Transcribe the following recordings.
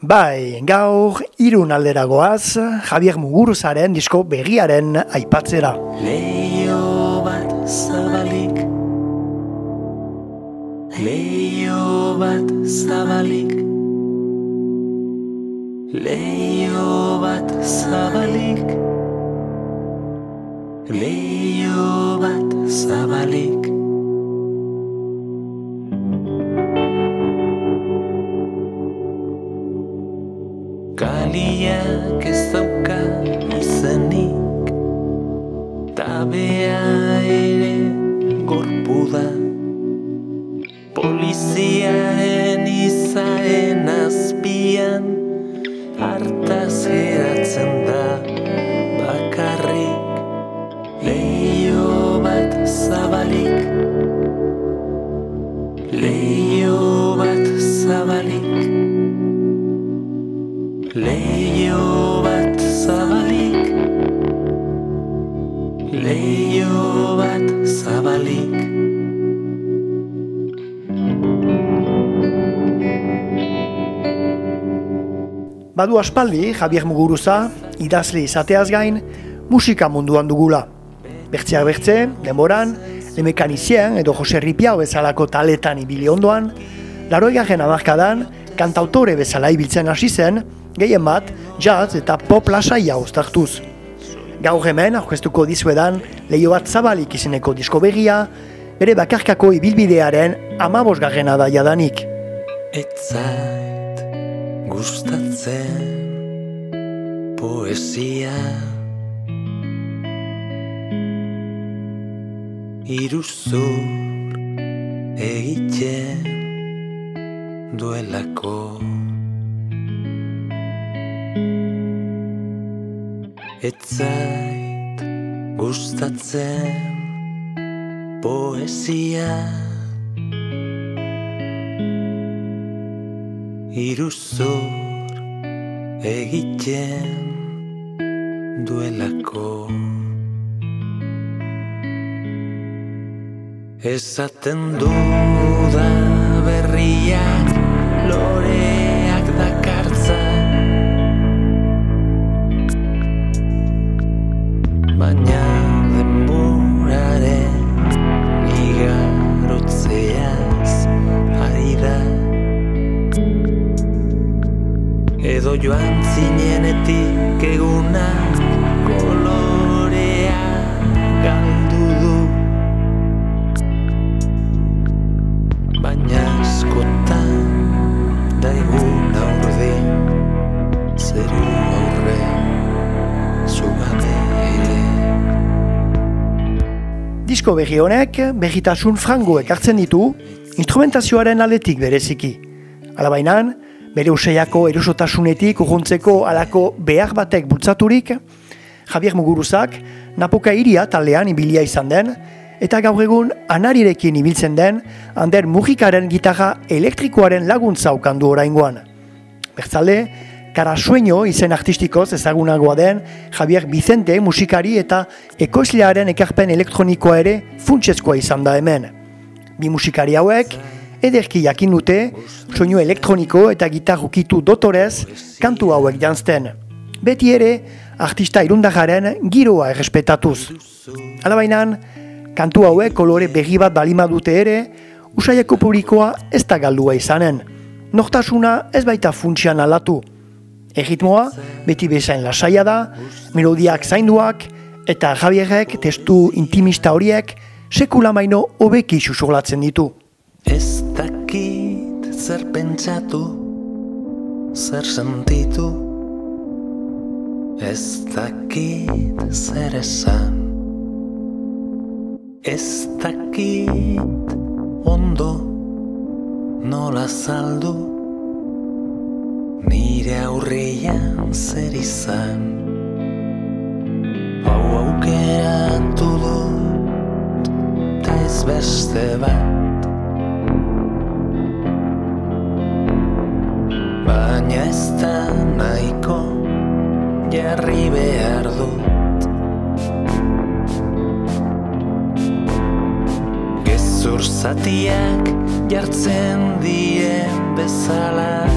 Bai, gaur irun alderagoaz, Javier Muguruzaren disko begiaren aipatzera. Leio bat zabalik. Leio bat zabalik. Leio bat zabalik. Leio bat zabalik zabalik. Leio bat zabalik. Leio bat zabalik. Leio bat zabalik. Badu aspaldi, Javier Muguruza, idazle izateaz gain, musika munduan dugula. Bertzeak bertze, denboran, Le Mekanizien edo Jose Ripiao bezalako taletan ibili ondoan, laroigaren amarkadan, kantautore bezala ibiltzen hasi zen, gehien bat, jazz eta pop lasaia uztartuz. Gaur hemen, aurkeztuko dizuedan, leio bat zabalik izeneko disko begia, bere bakarkako ibilbidearen amabosgarrena da jadanik. Etzait gustatzen poesia Iruzur egiten duelako. Etzait gustatzen poesia. Iruzur egiten duelako Esaten du da berriak Disko berri honek berritasun frango ekartzen ditu instrumentazioaren aldetik bereziki. Alabainan, bere usaiako erosotasunetik urruntzeko alako behar batek bultzaturik, Javier Muguruzak Napoka iria taldean ibilia izan den, eta gaur egun anarirekin ibiltzen den, Ander Mujikaren gitarra elektrikoaren laguntza ukandu oraingoan. Bertzalde, Karasueño izen artistikoz ezagunagoa den Javier Vicente musikari eta ekoizlearen ekarpen elektronikoa ere funtsezkoa izan da hemen. Bi musikari hauek, ederki jakin dute, soinu elektroniko eta gitar ukitu dotorez kantu hauek janzten. Beti ere, artista irundajaren giroa errespetatuz. Alabainan, kantu hauek kolore berri bat balima dute ere, usaiako publikoa ez da galdua izanen. Nortasuna ez baita funtsian alatu. Erritmoa beti bezain lasaia da, melodiak zainduak, eta Javierrek testu intimista horiek sekula maino hobeki xuxurlatzen ditu. Ez dakit zer pentsatu, zer sentitu. Ez dakit zer esan. Ez dakit ondo nola saldu Nire aurrian zer izan? Hau aukeratu dut Ta ez beste bat. Baina ez da nahiko jarri behar dut. Gezur zatiak jartzen dien bezala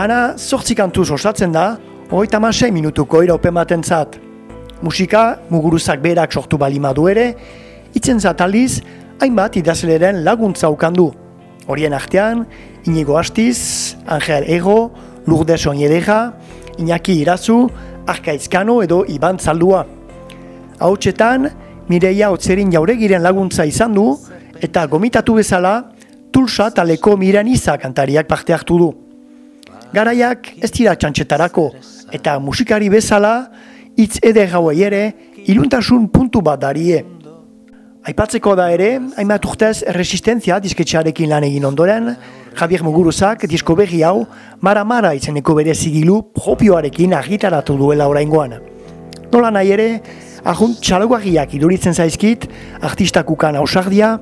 Lana zortzi kantuz osatzen da, hogeita masei minutuko iraupen baten zat. Musika, muguruzak berak sortu balimadu ere, itzen zataliz, hainbat idazleren laguntza ukandu. Horien artean, Inigo Astiz, Angel Ego, Lourdes Oñedeja, Iñaki Irazu, Arkaizkano edo Iban Zaldua. Hautsetan, Mireia Otzerin jauregiren laguntza izan du, eta gomitatu bezala, Tulsa taleko miran iza kantariak parte hartu du. Garaiak ez dira txantxetarako, eta musikari bezala, hitz eder hauei ere, iluntasun puntu bat darie. Aipatzeko da ere, hainbat urtez resistenzia disketxearekin lan egin ondoren, Javier Muguruzak disko berri hau mara-mara izeneko bere zigilu propioarekin argitaratu duela oraingoan. Nola nahi ere, ahun txalogarriak iduritzen zaizkit, artistakukan ausardia,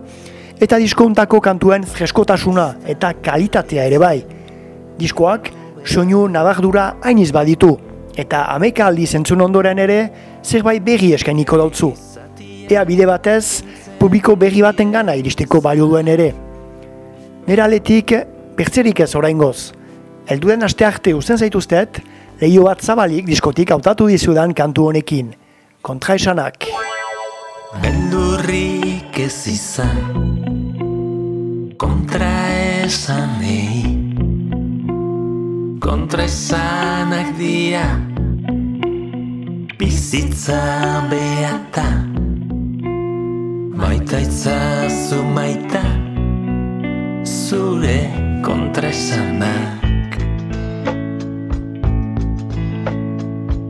eta diskontako kantuen freskotasuna eta kalitatea ere bai. Diskoak soinu nabardura hainiz baditu, eta ameka aldi zentzun ondoren ere zerbait berri eskainiko dautzu. Ea bide batez, publiko berri baten gana iristeko balio duen ere. Nera aletik, bertzerik ez oraingoz. Elduden aste arte usten zaituztet, lehio bat zabalik diskotik hautatu dizudan kantu honekin. Kontra esanak. Beldurrik ez izan Kontra esanei Kontra esanak dia Bizitza beata. Maita itzazu maita Zure kontra esanak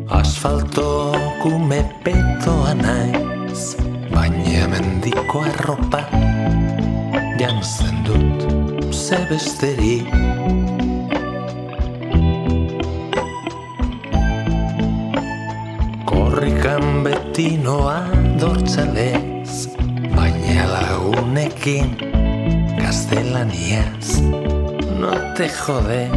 Asfalto kume petoa naiz Baina mendiko arropa. Jantzen dut ze besteri Korrikan beti noa dortzalez Baina lagunekin gaztelaniaz. No te jode.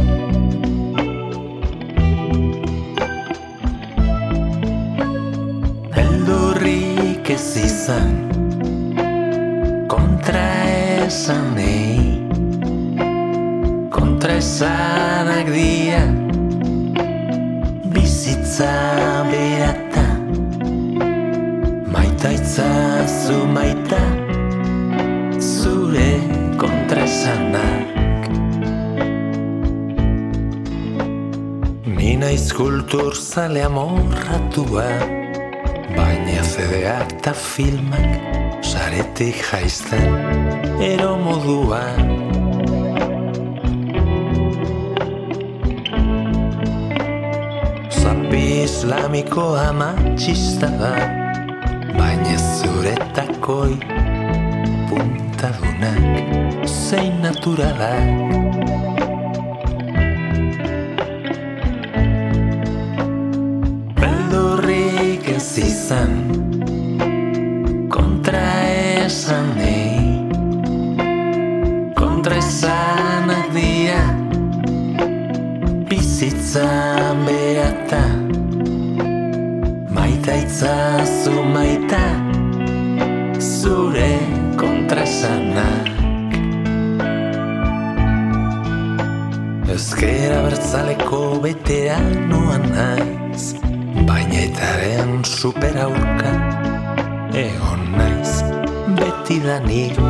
Beldurrik ez izan Kontra esanei. Kontra esanak dia Bizitza itzazu maita Zure kontra esanak Ni naiz kultur zale amorratua Baina zedeak eta filmak Saretik jaizten Ero moduan Zapi islamiko ama txista da Baina zuretakoi puntadunak Zein naturalak. Beldurrik ez izan Zure kontra esanak Ezkera bertzaleko veteranoa naiz Baina etaren super aurka Egon naiz betidanik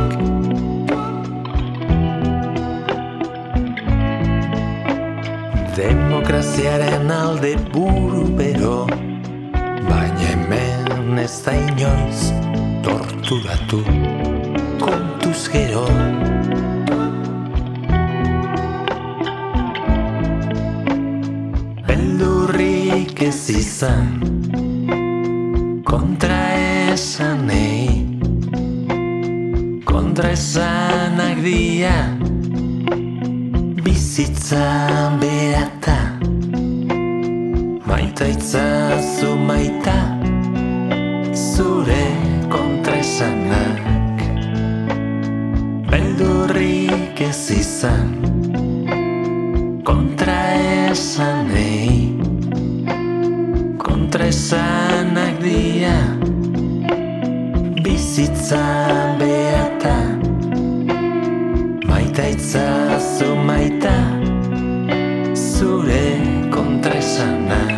Demokraziaren alde buru bero Baina hemen ez da inoiz torturatu Kontuz gero Beldurrik ez izan Kontra esanei Kontra esanak dia Bizitza beata Maita itzazu maita Beldurrik ez izan Kontra esanei Kontra esanak dia Bizitza beata Maita itzazu maita Zure tresana